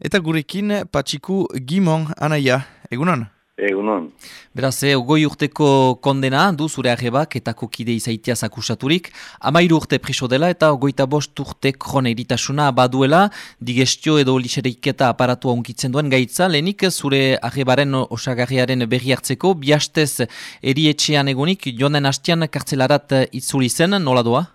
Eta gurekin Patxiku Gimon anaia, egunon? Egunon. Beraz, eh, goi urteko kondena du zure arrebak eta kokide izaitia zakusaturik. Amairu urte priso dela eta goita bost urte krone eritasuna baduela, digestio edo lixereiketa aparatua unkitzen duen gaitza, lehenik zure arrebaren osagarriaren berri hartzeko, biastez erietxean egunik, joan den hastian kartzelarat itzuli zen, nola doa?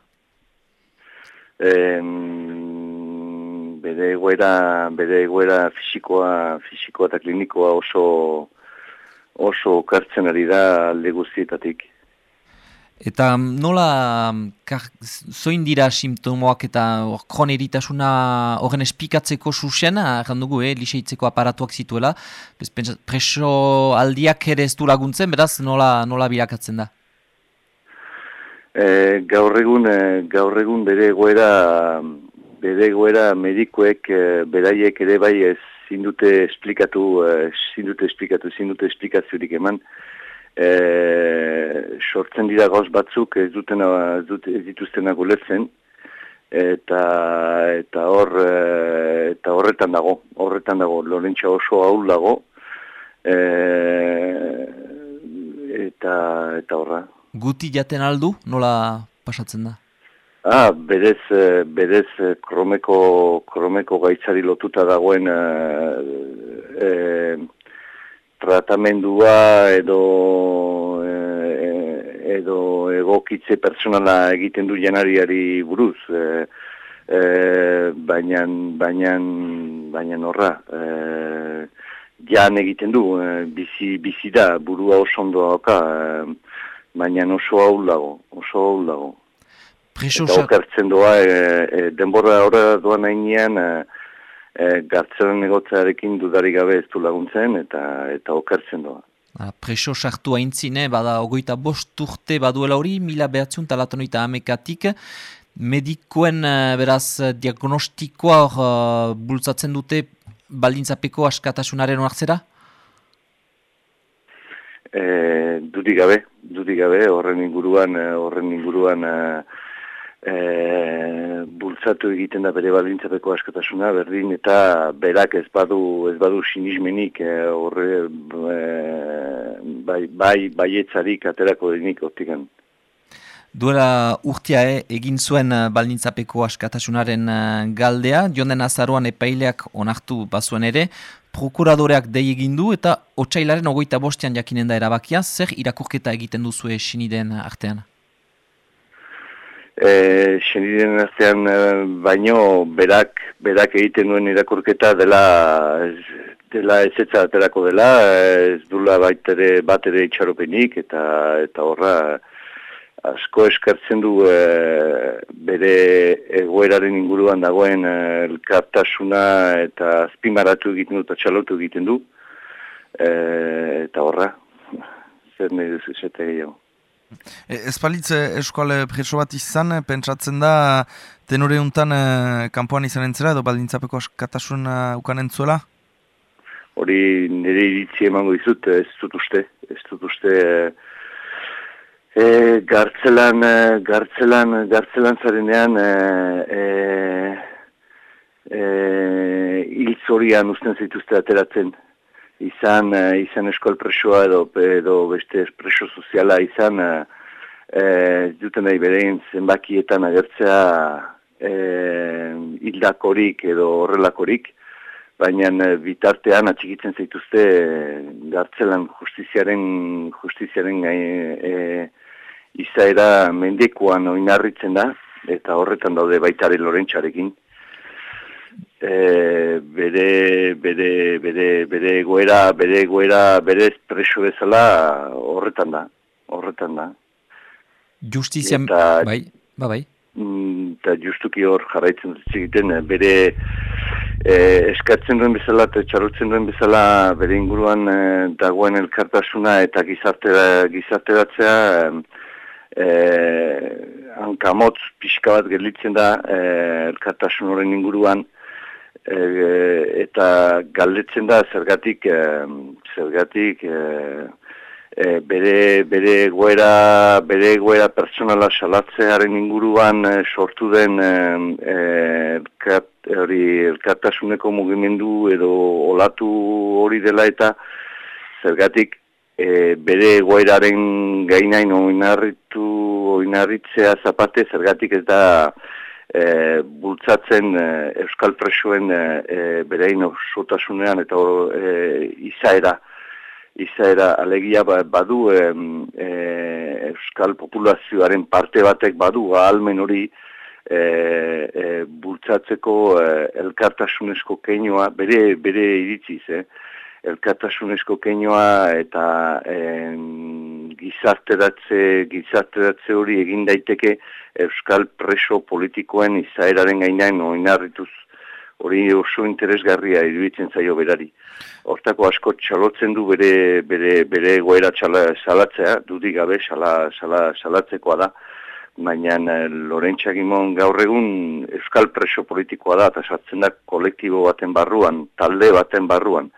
Bere egoera, bere egoera fisikoa, fisikoa eta klinikoa oso oso kartzen ari da alde guztietatik. Eta nola kar, zoin dira simptomoak eta kroneritasuna horren espikatzeko susen, dugu, eh, liseitzeko aparatuak zituela, preso aldiak ere ez du laguntzen, beraz nola, nola birakatzen da? E, gaur egun, e, gaur egun bere egoera, bere egoera medikoek e, beraiek ere bai ez zindute esplikatu, e, zindute esplikatu, zindute esplikaziorik eman, e, sortzen dira gauz batzuk ez duten ez, dut, ez dituztena guletzen, eta eta hor eta horretan dago, horretan dago, Lorentza oso ahul dago, e, eta eta horra. Guti jaten aldu, nola pasatzen da? Ah, berez, eh, berez eh, kromeko, kromeko gaitzari lotuta dagoen e, e, tratamendua edo e, edo egokitze personala egiten du janariari buruz. E, e, baina, baina, baina horra. E, jan egiten du, bizi, bizi da, burua oso ondo hauka, baina oso hau lago, oso hau lago. Preso eta okertzen doa, e, e, denbora horre doan hainean, e, e, gartzen negotzearekin dudari gabe ez du laguntzen, eta eta okertzen doa. Ah, preso sartu haintzine, bada ogoita bost urte baduela hori, mila behatziun talatonoita amekatik, medikoen beraz diagnostikoa uh, bultzatzen dute baldintzapeko askatasunaren onartzera? E, dudik gabe, dudik gabe, horren inguruan, horren inguruan e, bultzatu egiten da bere baldintzapeko askatasuna berdin eta berak ez badu ez badu sinismenik e, horre e, bai, bai baietzarik aterako denik hortikan. Duela urtia egin zuen baldintzapeko askatasunaren galdea, jonden azaruan epaileak onartu bazuen ere, prokuradoreak dei egin du eta otsailaren ogoita bostean jakinen da erabakia, zer irakurketa egiten duzu esiniden artean? E, seniden artean e, baino berak berak egiten duen irakurketa dela dela ezetza aterako dela ez dula baitere bat ere itxaropenik eta eta horra asko eskartzen du e, bere egoeraren inguruan dagoen e, elkartasuna eta azpimaratu egiten du eta txalotu egiten du. E, eta horra zer nahi duzu gehiago E, ez palitze eskuale preso bat izan, e, pentsatzen da tenore untan e, kanpoan izan entzera edo baldintzapeko katasun e, ukan entzuela? Hori nire iritzi emango izut, ez dut uste, ez dut uste e, gartzelan, gartzelan, gartzelan zarenean e, e, e, zorian usten zituzte ateratzen izan uh, izan eskol presoa edo, edo beste preso soziala izan uh, uh, duten nahi berein zenbakietan agertzea uh, hildakorik edo horrelakorik baina uh, bitartean atxikitzen zaituzte gartzelan justiziaren justiziaren gai, izaera mendekuan oinarritzen da eta horretan daude baitare lorentxarekin e, bere, bere, bere, bere egoera, bere egoera, bere espreso bezala horretan da, horretan da. Justizia, eta, bai, ba, bai. Mm, eta justuki hor jarraitzen dut egiten, bere e, eskatzen duen bezala eta txarutzen duen bezala bere inguruan e, dagoen elkartasuna eta gizartera, gizarteratzea e, hankamotz pixka bat gelditzen da e, elkartasun horren inguruan e, eta galdetzen da zergatik e, zergatik e, e, bere bere egoera bere egoera pertsonala salatzearen inguruan e, sortu den e, hori elkartasuneko mugimendu edo olatu hori dela eta zergatik e, bere egoeraren gainain oinarritu oinarritzea zapate zergatik ez da e, bultzatzen e, euskal presoen e, e berein osotasunean eta e, izaera izaera alegia ba, badu e, e, euskal populazioaren parte batek badu ahalmen hori e, e, bultzatzeko e, elkartasunezko keinoa bere, bere iritziz, eh? elkartasunezko keinoa eta en, gizarteratze, gizarteratze hori egin daiteke euskal preso politikoen izaeraren gainean oinarrituz. Hori oso interesgarria iruditzen zaio berari. Hortako asko txalotzen du bere, bere, bere goera txala, salatzea, dudik gabe sala, sala, salatzekoa da, baina eh, Lorentxagimon gaur egun euskal preso politikoa da, eta sartzen da kolektibo baten barruan, talde baten barruan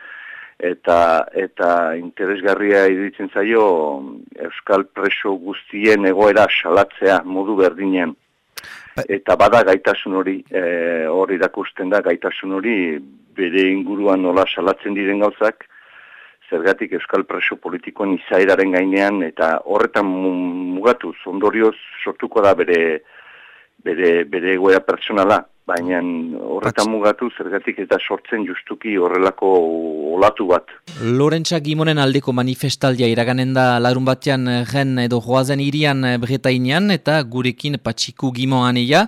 eta eta interesgarria iruditzen zaio euskal preso guztien egoera salatzea modu berdinean ba- eta bada gaitasun hori e, hori irakusten da gaitasun hori bere inguruan nola salatzen diren gauzak zergatik euskal preso politikoen izairaren gainean eta horretan mugatu ondorioz sortuko da bere bere bere egoera personala baina horretan mugatu zergatik eta sortzen justuki horrelako olatu bat. Lorentza Gimonen aldeko manifestaldia iraganen da larun batean gen edo joazen irian bretainean eta gurekin patxiku Gimoan eia.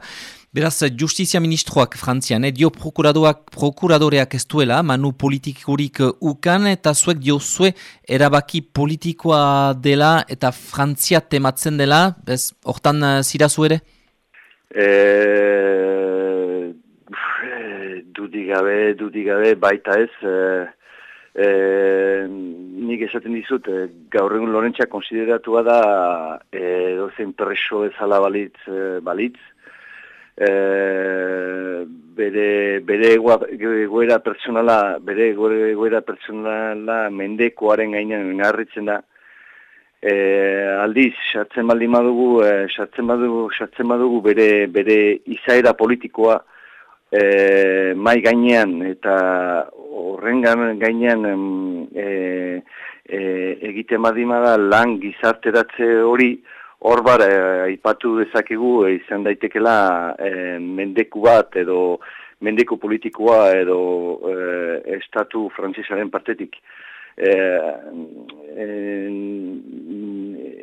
Beraz, justizia ministroak frantzian, eh, dio prokuradoreak ez duela, manu politikurik ukan, eta zuek dio zue erabaki politikoa dela eta frantzia tematzen dela, bez, hortan uh, zira zuere? E, dudigabe, dudigabe, baita ez, e, e, nik esaten dizut, e, gaur egun Lorentza konsideratua da e, dozen preso ezala balitz, e, balitz. E, bere bere egoera personala bere egoera personala mendekoaren gainean inarritzen da E, aldiz, sartzen baldin badugu, e, sartzen badugu, sartzen badugu bere, bere izaera politikoa e, mai gainean eta horren gainean e, e, egiten baldin bada lan gizarteratze hori hor bar, e, aipatu dezakegu e, izan daitekela e, mendeku bat edo mendeku politikoa edo e, estatu frantzisaren partetik. E, e,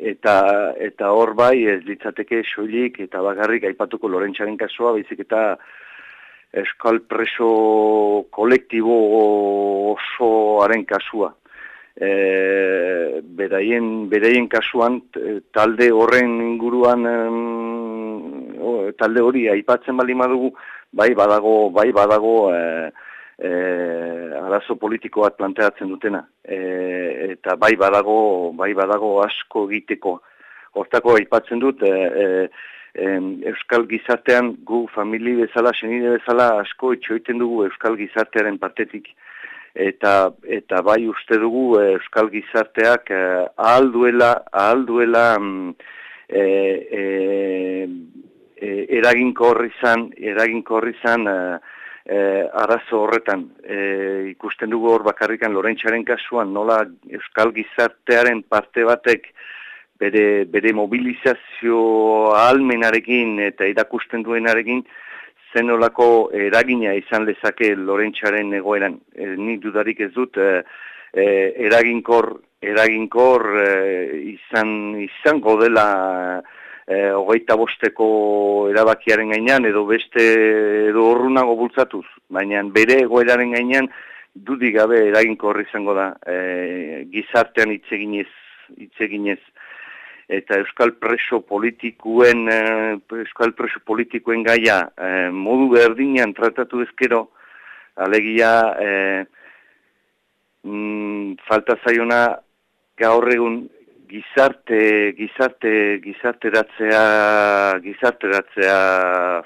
eta eta hor bai ez litzateke soilik eta bagarrik aipatuko Lorentzaren kasua baizik eta eskal preso kolektibo osoaren kasua. E, beraien, beraien kasuan talde horren inguruan talde hori aipatzen bali madugu bai badago bai badago e, e, arazo politiko bat planteatzen dutena. E, eta bai badago, bai badago asko egiteko. Hortako aipatzen dut, e, e, Euskal Gizartean gu famili bezala, senide bezala asko itxoiten dugu Euskal Gizartearen partetik. Eta, eta bai uste dugu Euskal Gizarteak e, ahal duela, ahal duela mm, e, e, e, eraginko horri zan, eraginko horri zan, e, arazo horretan e, ikusten dugu hor bakarrikan Lorentzaren kasuan nola Euskal Gizartearen parte batek bere, bere mobilizazio almenarekin eta irakusten duenarekin zenolako eragina izan lezake Lorentzaren egoeran. E, nik dudarik ez dut e, e, eraginkor, eraginkor e, izan, izango dela e, hogeita bosteko erabakiaren gainean edo beste edo horrunago bultzatuz, baina bere egoeraren gainean dudik gabe eraginko horri izango da. E, gizartean hitzeginez hitzeginez eta euskal preso politikuen e, euskal preso politikoen gaia e, modu berdinean tratatu ezkero alegia e, mm, falta zaiona gaur egun gizarte gizarte gizarteratzea gizarteratzea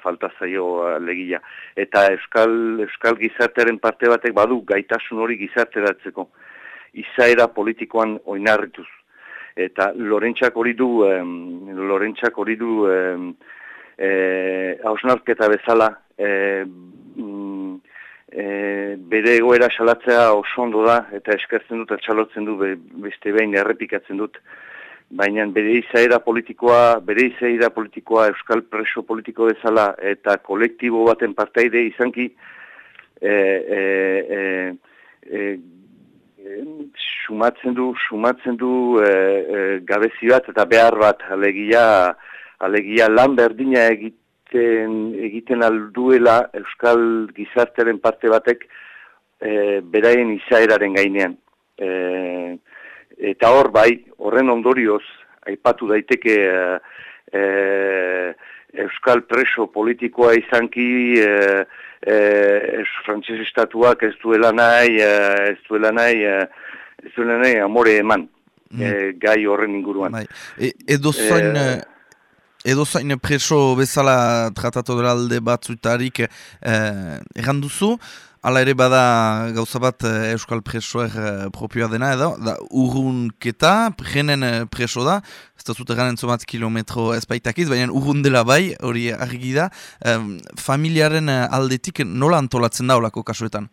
falta zaio legia eta euskal euskal gizartearen parte batek badu gaitasun hori gizarteratzeko. Izaera politikoan oinarrituz eta Lorentzak hori du Lorentzak hori du eh, hausnarketa bezala e, mm, e, bere egoera salatzea oso ondo da, eta eskertzen dut, atxalotzen du, beste behin errepikatzen dut, baina bere izaera politikoa, bere izaera politikoa euskal preso politiko bezala eta kolektibo baten parteide izanki e, e, e, e, sumatzen du, sumatzen du e, e, gabezi bat eta behar bat alegia, alegia lan berdina egiten, egiten alduela euskal gizarteren parte batek e, beraien izaeraren gainean. E, Eta hor bai, horren ondorioz, aipatu daiteke e, e, Euskal preso politikoa izanki e, e, frantzese estatuak ez duela nahi, e, ez duela nahi, e, ez duela nahi amore eman mm. e, gai horren inguruan. Bai. E, edo zain... E... Edo zain preso bezala tratatu alde batzutarik eh, erranduzu, Hala ere bada gauza bat eh, Euskal Presoer eh, propioa dena edo, da urrunketa, jenen eh, preso da, ez da zute garen zomat kilometro ezpaitakiz, baina urrun dela bai, hori argi da, familiaren aldetik nola antolatzen da olako kasuetan?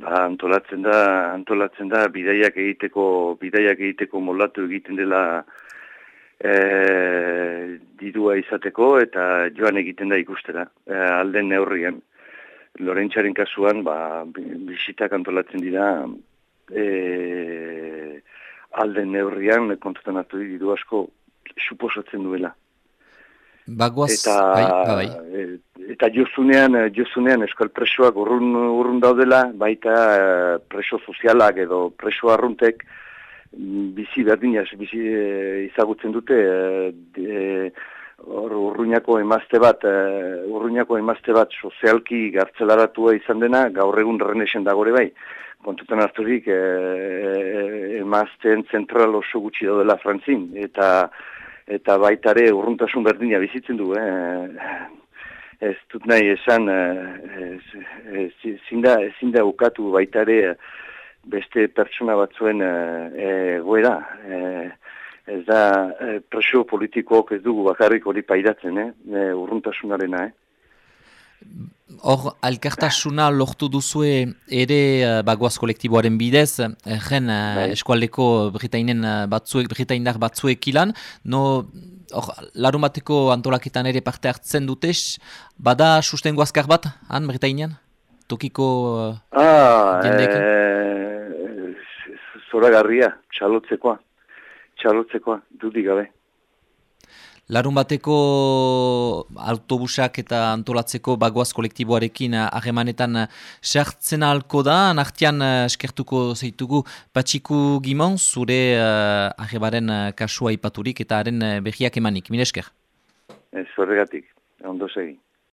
Ba, antolatzen da, antolatzen da, bidaiak egiteko, bidaiak egiteko molatu egiten dela e, didua izateko eta joan egiten da ikustera, e, alden neurrian. Lorentzaren kasuan, ba, bisitak antolatzen dira, e, alden neurrian, kontutan hartu ditu asko, suposatzen duela. Bagoaz, eta, bai, bai. bai. E, eta jozunean, jozunean eskal presoak urrun, urrun daudela, baita e, preso sozialak edo preso arruntek, bizi berdinaz, bizi e, izagutzen dute, e, Hor, urruñako emazte bat, uh, urruñako emazte bat sozialki gartzelaratua izan dena, gaur egun renesen dagore bai. Kontutan harturik, uh, emazten zentral oso gutxi daudela frantzin, eta eta baitare urruntasun berdina bizitzen du, eh? Ez dut nahi esan, ezin da, da ukatu baitare beste pertsona batzuen egoera, ez da e, presio politikoak ez dugu bakarrik hori paidatzen, eh? E, urruntasunarena, eh? Hor, alkartasuna lortu duzue ere bagoaz kolektiboaren bidez, egen uh, eskualdeko Britainen batzuek, Britaindar batzuek ilan, no, hor, larun bateko antolaketan ere parte hartzen dutez, bada sustengo azkar bat, han Britainean? Tokiko uh, ah, e, zora garria, txalotzekoa txalotzekoa, dudik gabe. Larun bateko autobusak eta antolatzeko bagoaz kolektiboarekin ahemanetan sartzen alko da, nartian eh, eskertuko zeitugu patxiku gimon, zure ahebaren uh, kasua ipaturik eta haren behiak emanik. Mire esker? Ez, horregatik, ondo segi.